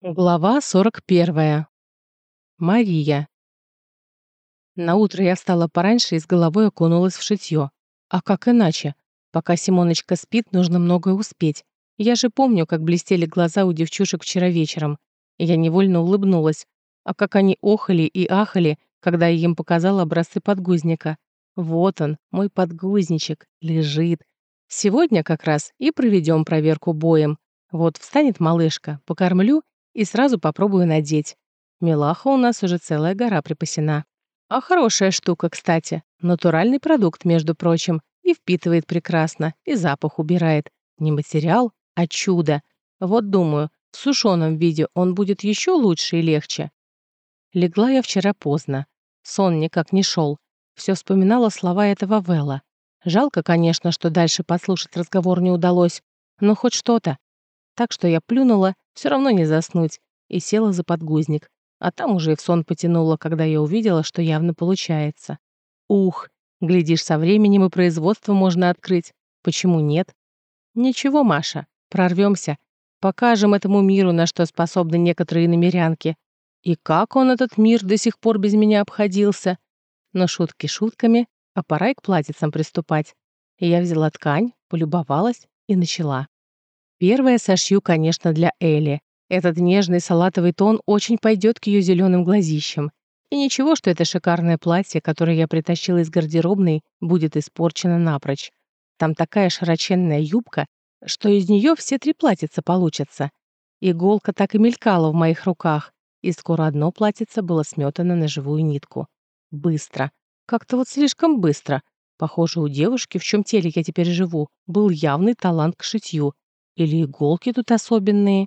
Глава 41. Мария. На утро я встала пораньше и с головой окунулась в шитье. А как иначе? Пока Симоночка спит, нужно многое успеть. Я же помню, как блестели глаза у девчушек вчера вечером. Я невольно улыбнулась. А как они охали и ахали, когда я им показала образцы подгузника. Вот он, мой подгузничек, лежит. Сегодня как раз и проведем проверку боем. Вот встанет малышка, покормлю и сразу попробую надеть. Милаха у нас уже целая гора припасена. А хорошая штука, кстати. Натуральный продукт, между прочим. И впитывает прекрасно, и запах убирает. Не материал, а чудо. Вот думаю, в сушеном виде он будет еще лучше и легче. Легла я вчера поздно. Сон никак не шел. Все вспоминала слова этого Вэлла. Жалко, конечно, что дальше послушать разговор не удалось, но хоть что-то. Так что я плюнула все равно не заснуть, и села за подгузник. А там уже и в сон потянула, когда я увидела, что явно получается. Ух, глядишь, со временем и производство можно открыть. Почему нет? Ничего, Маша, прорвемся. Покажем этому миру, на что способны некоторые намерянки. И как он, этот мир, до сих пор без меня обходился. Но шутки шутками, а пора и к платьицам приступать. Я взяла ткань, полюбовалась и начала. Первое сошью, конечно, для Элли. Этот нежный салатовый тон очень пойдет к ее зеленым глазищам. И ничего, что это шикарное платье, которое я притащила из гардеробной, будет испорчено напрочь. Там такая широченная юбка, что из нее все три платьица получатся. Иголка так и мелькала в моих руках, и скоро одно платьице было сметано на живую нитку. Быстро. Как-то вот слишком быстро. Похоже, у девушки, в чем теле я теперь живу, был явный талант к шитью, или иголки тут особенные?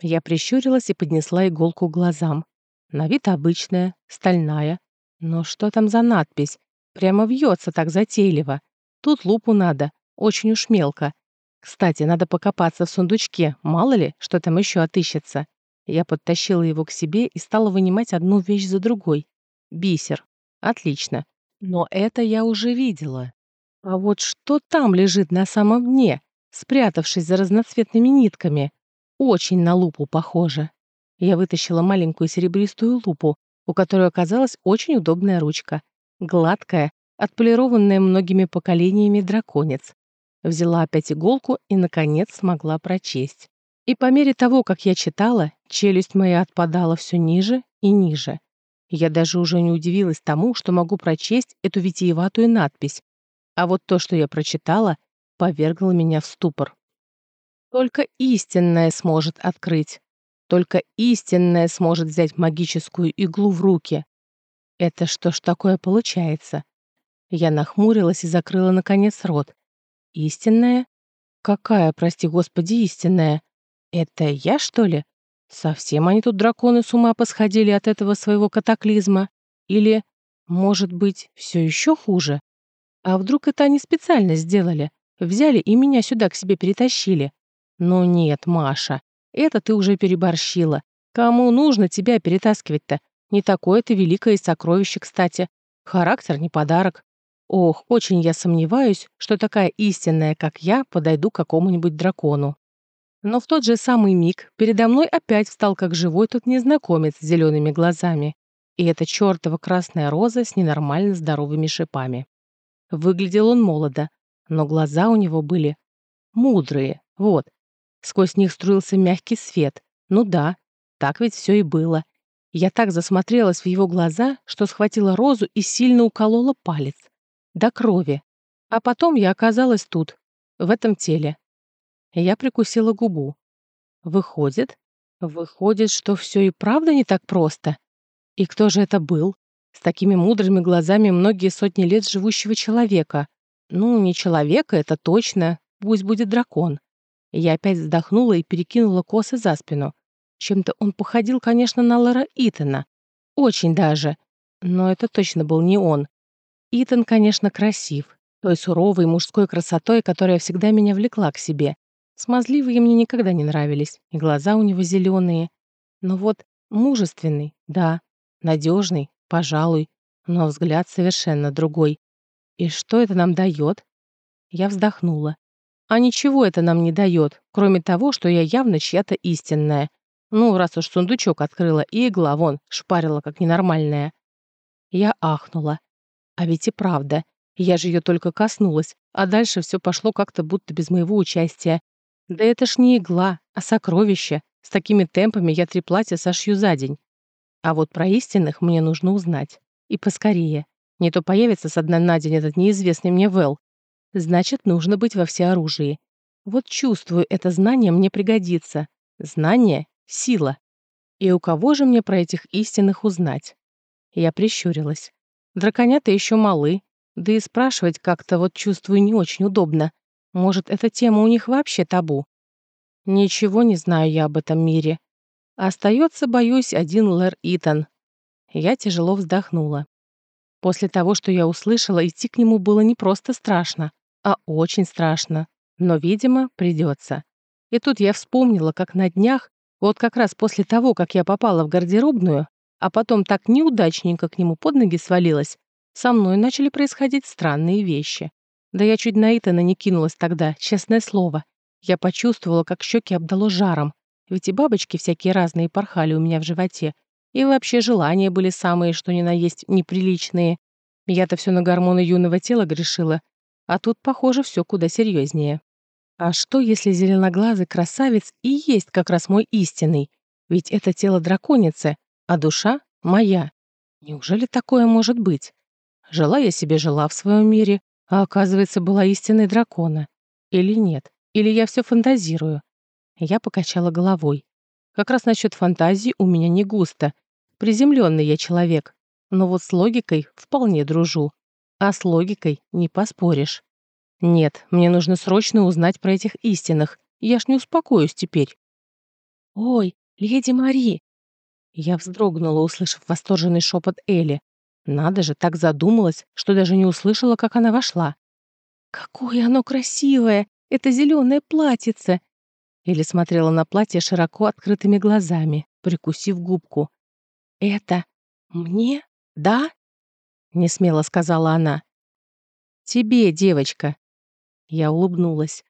Я прищурилась и поднесла иголку к глазам. На вид обычная, стальная. Но что там за надпись? Прямо вьется так затейливо. Тут лупу надо, очень уж мелко. Кстати, надо покопаться в сундучке, мало ли, что там еще отыщется. Я подтащила его к себе и стала вынимать одну вещь за другой. Бисер. Отлично. Но это я уже видела. А вот что там лежит на самом дне? Спрятавшись за разноцветными нитками. Очень на лупу похоже. Я вытащила маленькую серебристую лупу, у которой оказалась очень удобная ручка. Гладкая, отполированная многими поколениями драконец. Взяла опять иголку и, наконец, смогла прочесть. И по мере того, как я читала, челюсть моя отпадала все ниже и ниже. Я даже уже не удивилась тому, что могу прочесть эту витиеватую надпись. А вот то, что я прочитала, повергло меня в ступор. Только истинное сможет открыть. Только истинное сможет взять магическую иглу в руки. Это что ж такое получается? Я нахмурилась и закрыла, наконец, рот. Истинная? Какая, прости господи, истинная? Это я, что ли? Совсем они тут драконы с ума посходили от этого своего катаклизма? Или, может быть, все еще хуже? А вдруг это они специально сделали? Взяли и меня сюда к себе перетащили. Ну нет, Маша, это ты уже переборщила. Кому нужно тебя перетаскивать-то? Не такое ты великое сокровище, кстати. Характер не подарок. Ох, очень я сомневаюсь, что такая истинная, как я, подойду к какому-нибудь дракону. Но в тот же самый миг передо мной опять встал как живой тот незнакомец с зелеными глазами. И эта чертова красная роза с ненормально здоровыми шипами. Выглядел он молодо, но глаза у него были мудрые, вот. Сквозь них струился мягкий свет. Ну да, так ведь все и было. Я так засмотрелась в его глаза, что схватила розу и сильно уколола палец. До крови. А потом я оказалась тут, в этом теле. Я прикусила губу. Выходит, выходит, что все и правда не так просто. И кто же это был? С такими мудрыми глазами многие сотни лет живущего человека. Ну, не человека, это точно. Пусть будет дракон. Я опять вздохнула и перекинула косы за спину. Чем-то он походил, конечно, на Лора Итана. Очень даже. Но это точно был не он. Итан, конечно, красив. Той суровой мужской красотой, которая всегда меня влекла к себе. Смазливые мне никогда не нравились, и глаза у него зеленые. Но вот мужественный, да, надежный, пожалуй, но взгляд совершенно другой. И что это нам дает? Я вздохнула. А ничего это нам не дает, кроме того, что я явно чья-то истинная. Ну, раз уж сундучок открыла, и игла вон шпарила, как ненормальная. Я ахнула. А ведь и правда, я же ее только коснулась, а дальше все пошло как-то будто без моего участия. Да это ж не игла, а сокровище. С такими темпами я три платья сошью за день. А вот про истинных мне нужно узнать. И поскорее. Не то появится со дня на день этот неизвестный мне Вэл. Значит, нужно быть во всеоружии. Вот чувствую, это знание мне пригодится. Знание — сила. И у кого же мне про этих истинных узнать? Я прищурилась. Драконята еще малы, да и спрашивать как-то вот чувствую не очень удобно. Может, эта тема у них вообще табу? Ничего не знаю я об этом мире. Остается, боюсь, один Лэр Итан. Я тяжело вздохнула. После того, что я услышала, идти к нему было не просто страшно, а очень страшно. Но, видимо, придется. И тут я вспомнила, как на днях, вот как раз после того, как я попала в гардеробную, а потом так неудачненько к нему под ноги свалилась, со мной начали происходить странные вещи. Да я чуть на Итана не кинулась тогда, честное слово. Я почувствовала, как щеки обдало жаром, ведь и бабочки всякие разные порхали у меня в животе, и вообще желания были самые, что ни на есть, неприличные. Я-то все на гормоны юного тела грешила, а тут, похоже, все куда серьезнее. А что, если зеленоглазый красавец и есть как раз мой истинный? Ведь это тело драконицы, а душа моя. Неужели такое может быть? Жила я себе жила в своем мире, а оказывается, была истинной дракона. Или нет? Или я все фантазирую? Я покачала головой. Как раз насчет фантазии у меня не густо. Приземленный я человек. Но вот с логикой вполне дружу. А с логикой не поспоришь. Нет, мне нужно срочно узнать про этих истинных. Я ж не успокоюсь теперь. «Ой, леди Мари!» Я вздрогнула, услышав восторженный шепот Элли. Надо же, так задумалась, что даже не услышала, как она вошла. «Какое оно красивое! Это зеленое платьице!» Элли смотрела на платье широко открытыми глазами, прикусив губку. «Это мне? Да?» — несмело сказала она. «Тебе, девочка!» Я улыбнулась.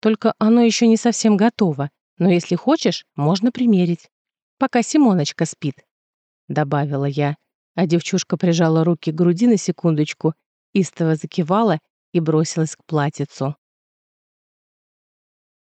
«Только оно еще не совсем готово, но если хочешь, можно примерить» пока Симоночка спит», — добавила я, а девчушка прижала руки к груди на секундочку, истово закивала и бросилась к платьицу.